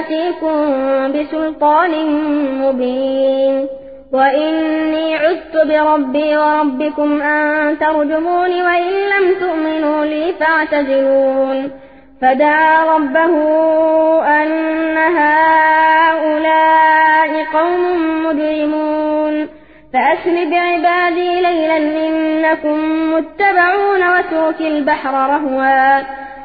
آتيكم بسلطان مبين. وإني عدت بربي وربكم أن ترجمون وإن لم تؤمنوا لي فاعتزلون. فدعا ربه أن هؤلاء قوم مجرمون. فأسل بعبادي ليلا إنكم متبعون واترك البحر رهوا.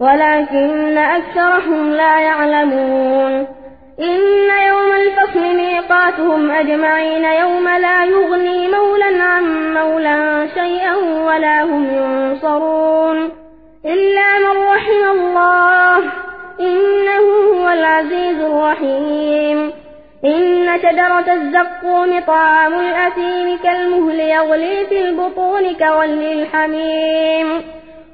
ولكن أكثرهم لا يعلمون. إن يوم الفصل ميقاتهم أجمعين يوم لا يغني مولا عن مولا شيئا ولا هم ينصرون. إلا من رحم الله إنه هو العزيز الرحيم. إن شجرة الزقوم طعام الأثيم كالمهل يغلي في البطون كغلي الحميم.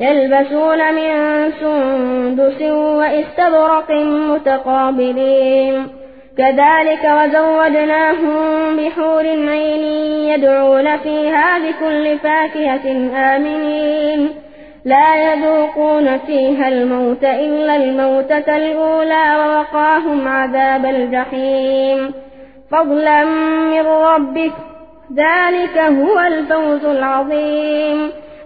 يلبسون من سندس وإستبرق متقابلين. كذلك وزودناهم بحور عين يدعون فيها بكل فاكهة آمنين. لا يذوقون فيها الموت إلا الموتة الأولى ووقاهم عذاب الجحيم. فضلا من ربك ذلك هو الفوز العظيم.